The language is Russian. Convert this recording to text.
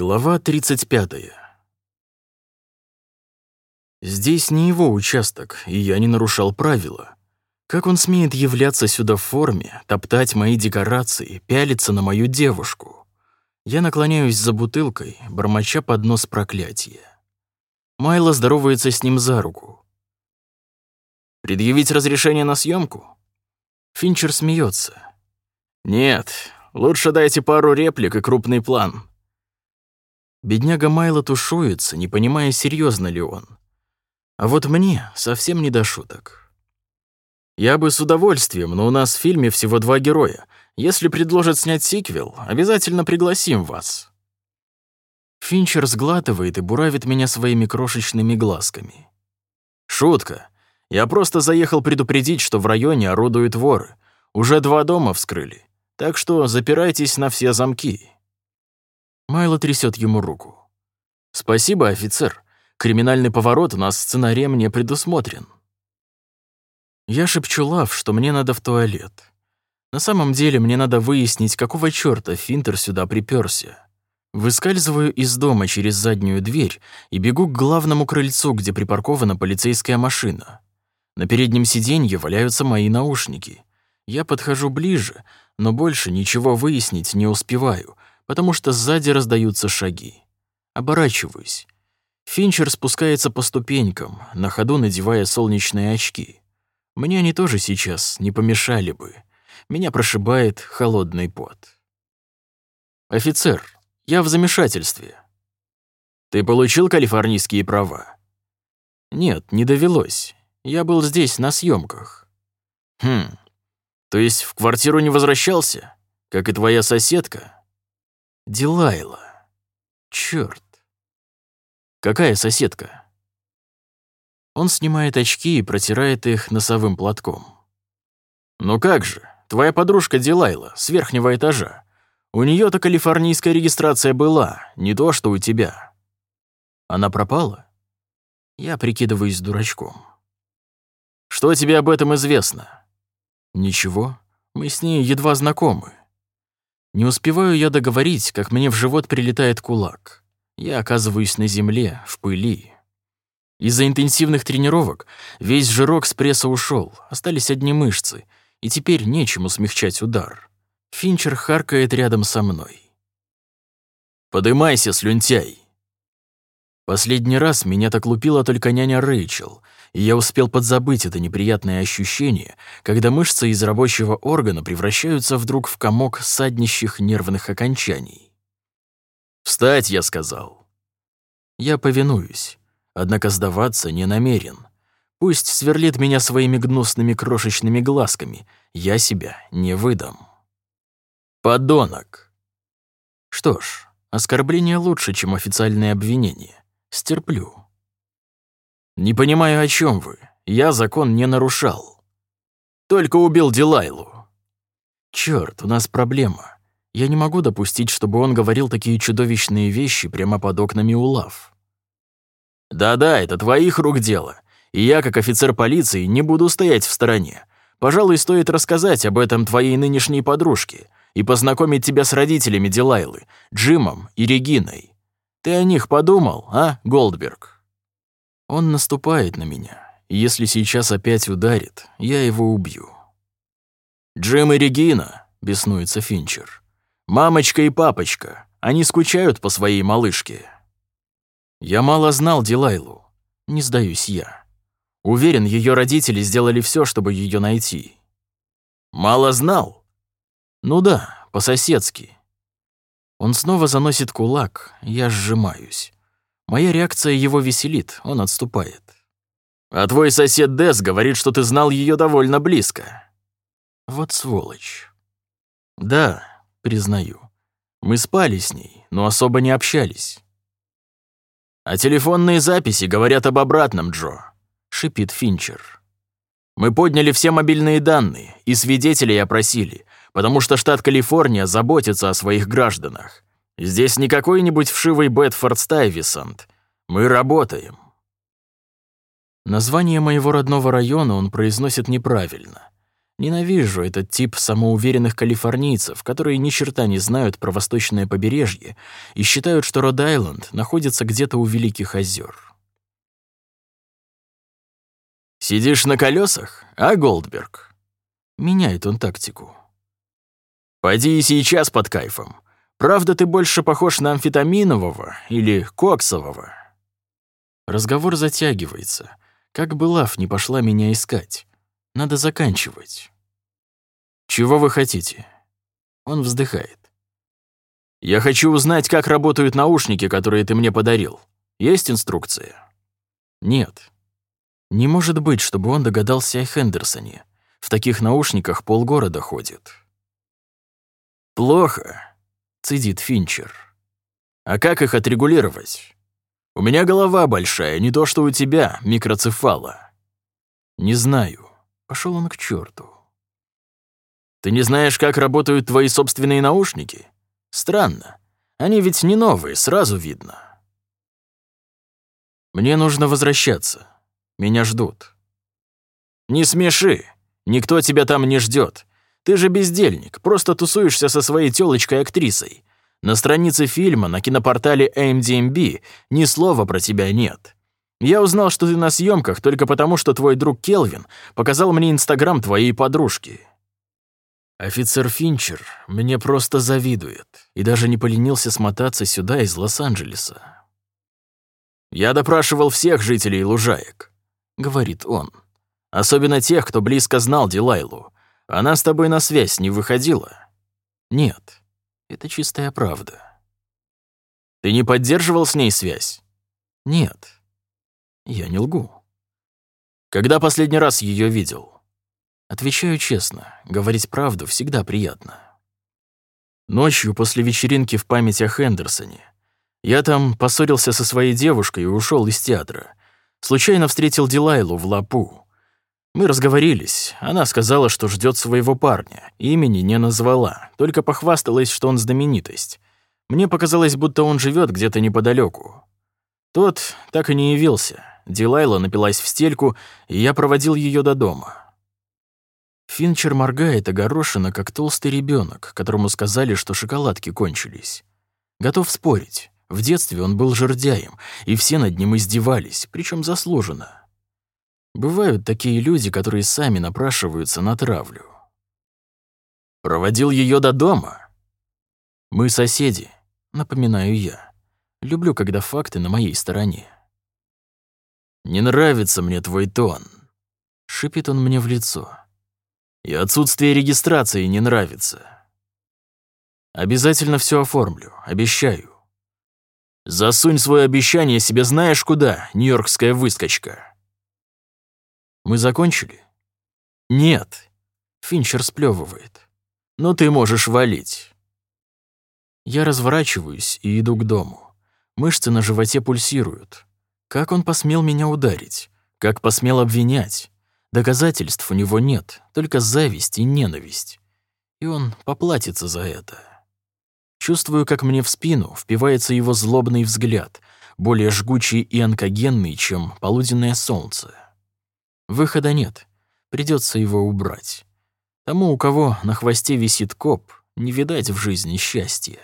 Глава 35. Здесь не его участок, и я не нарушал правила. Как он смеет являться сюда в форме, топтать мои декорации, пялиться на мою девушку? Я наклоняюсь за бутылкой, бормоча под нос проклятия. Майло здоровается с ним за руку. «Предъявить разрешение на съемку? Финчер смеется. «Нет, лучше дайте пару реплик и крупный план». Бедняга Майло тушуется, не понимая, серьезно ли он. А вот мне совсем не до шуток. Я бы с удовольствием, но у нас в фильме всего два героя. Если предложат снять сиквел, обязательно пригласим вас. Финчер сглатывает и буравит меня своими крошечными глазками. Шутка. Я просто заехал предупредить, что в районе орудуют воры. Уже два дома вскрыли. Так что запирайтесь на все замки. Майло трясет ему руку. «Спасибо, офицер. Криминальный поворот у нас в сценарии не предусмотрен». Я шепчу Лав, что мне надо в туалет. На самом деле мне надо выяснить, какого чёрта Финтер сюда припёрся. Выскальзываю из дома через заднюю дверь и бегу к главному крыльцу, где припаркована полицейская машина. На переднем сиденье валяются мои наушники. Я подхожу ближе, но больше ничего выяснить не успеваю, потому что сзади раздаются шаги. Оборачиваюсь. Финчер спускается по ступенькам, на ходу надевая солнечные очки. Мне они тоже сейчас не помешали бы. Меня прошибает холодный пот. «Офицер, я в замешательстве». «Ты получил калифорнийские права?» «Нет, не довелось. Я был здесь на съемках. «Хм, то есть в квартиру не возвращался, как и твоя соседка?» Дилайла. Чёрт. Какая соседка? Он снимает очки и протирает их носовым платком. Ну как же, твоя подружка Дилайла с верхнего этажа. У неё то калифорнийская регистрация была, не то, что у тебя. Она пропала? Я прикидываюсь дурачком. Что тебе об этом известно? Ничего, мы с ней едва знакомы. Не успеваю я договорить, как мне в живот прилетает кулак. Я оказываюсь на земле, в пыли. Из-за интенсивных тренировок весь жирок с пресса ушел, остались одни мышцы, и теперь нечему смягчать удар. Финчер харкает рядом со мной. «Подымайся, слюнтяй!» Последний раз меня так лупила только няня Рэйчел, и я успел подзабыть это неприятное ощущение, когда мышцы из рабочего органа превращаются вдруг в комок саднищих нервных окончаний. «Встать!» — я сказал. Я повинуюсь, однако сдаваться не намерен. Пусть сверлит меня своими гнусными крошечными глазками, я себя не выдам. Подонок! Что ж, оскорбление лучше, чем официальное обвинение. Стерплю. Не понимаю, о чем вы. Я закон не нарушал. Только убил Дилайлу. Черт, у нас проблема. Я не могу допустить, чтобы он говорил такие чудовищные вещи прямо под окнами улав. Да-да, это твоих рук дело. И я, как офицер полиции, не буду стоять в стороне. Пожалуй, стоит рассказать об этом твоей нынешней подружке и познакомить тебя с родителями Дилайлы, Джимом и Региной. Ты о них подумал, а, Голдберг? Он наступает на меня, если сейчас опять ударит, я его убью. Джим и Регина, беснуется Финчер. Мамочка и папочка, они скучают по своей малышке. Я мало знал Дилайлу, не сдаюсь я. Уверен, ее родители сделали все, чтобы ее найти. Мало знал? Ну да, по-соседски. Он снова заносит кулак, я сжимаюсь. Моя реакция его веселит, он отступает. «А твой сосед Дес говорит, что ты знал ее довольно близко». Вот сволочь. Да, признаю. Мы спали с ней, но особо не общались. «А телефонные записи говорят об обратном, Джо», — шипит Финчер. «Мы подняли все мобильные данные и свидетелей опросили, потому что штат Калифорния заботится о своих гражданах. Здесь не какой-нибудь вшивый Бетфорд Стайвисант. Мы работаем». Название моего родного района он произносит неправильно. Ненавижу этот тип самоуверенных калифорнийцев, которые ни черта не знают про восточное побережье и считают, что Род-Айленд находится где-то у Великих озер. «Сидишь на колесах, а, Голдберг?» Меняет он тактику. «Пойди и сейчас под кайфом. Правда, ты больше похож на амфетаминового или коксового». Разговор затягивается. Как бы Лав не пошла меня искать. Надо заканчивать. «Чего вы хотите?» Он вздыхает. «Я хочу узнать, как работают наушники, которые ты мне подарил. Есть инструкция?» «Нет». Не может быть, чтобы он догадался о Хендерсоне. В таких наушниках полгорода ходит. «Плохо», — цедит Финчер. «А как их отрегулировать? У меня голова большая, не то что у тебя, микроцефала». «Не знаю. Пошел он к черту. Ты не знаешь, как работают твои собственные наушники? Странно. Они ведь не новые, сразу видно. Мне нужно возвращаться. Меня ждут. Не смеши. Никто тебя там не ждет. Ты же бездельник, просто тусуешься со своей тёлочкой-актрисой. На странице фильма на кинопортале AMDMB ни слова про тебя нет. Я узнал, что ты на съемках только потому, что твой друг Келвин показал мне инстаграм твоей подружки. Офицер Финчер мне просто завидует и даже не поленился смотаться сюда из Лос-Анджелеса. «Я допрашивал всех жителей лужаек», — говорит он. «Особенно тех, кто близко знал Дилайлу. Она с тобой на связь не выходила?» «Нет, это чистая правда». «Ты не поддерживал с ней связь?» «Нет». Я не лгу. Когда последний раз ее видел? Отвечаю честно, говорить правду всегда приятно. Ночью после вечеринки в память о Хендерсоне. Я там поссорился со своей девушкой и ушел из театра. Случайно встретил Дилайлу в Лапу. Мы разговорились. Она сказала, что ждет своего парня. Имени не назвала, только похвасталась, что он знаменитость. Мне показалось, будто он живет где-то неподалеку. Тот так и не явился. Дилайла напилась в стельку, и я проводил ее до дома. Финчер моргает огорошенно, как толстый ребенок, которому сказали, что шоколадки кончились. Готов спорить. В детстве он был жердяем, и все над ним издевались, причем заслуженно. Бывают такие люди, которые сами напрашиваются на травлю. Проводил ее до дома. Мы соседи, напоминаю я. Люблю, когда факты на моей стороне. «Не нравится мне твой тон», — шипит он мне в лицо. «И отсутствие регистрации не нравится. Обязательно все оформлю, обещаю. Засунь свое обещание себе знаешь куда, нью-йоркская выскочка». «Мы закончили?» «Нет», — Финчер сплевывает. «Но ты можешь валить». Я разворачиваюсь и иду к дому. Мышцы на животе пульсируют. Как он посмел меня ударить? Как посмел обвинять? Доказательств у него нет, только зависть и ненависть. И он поплатится за это. Чувствую, как мне в спину впивается его злобный взгляд, более жгучий и онкогенный, чем полуденное солнце. Выхода нет, придется его убрать. Тому, у кого на хвосте висит коп, не видать в жизни счастья.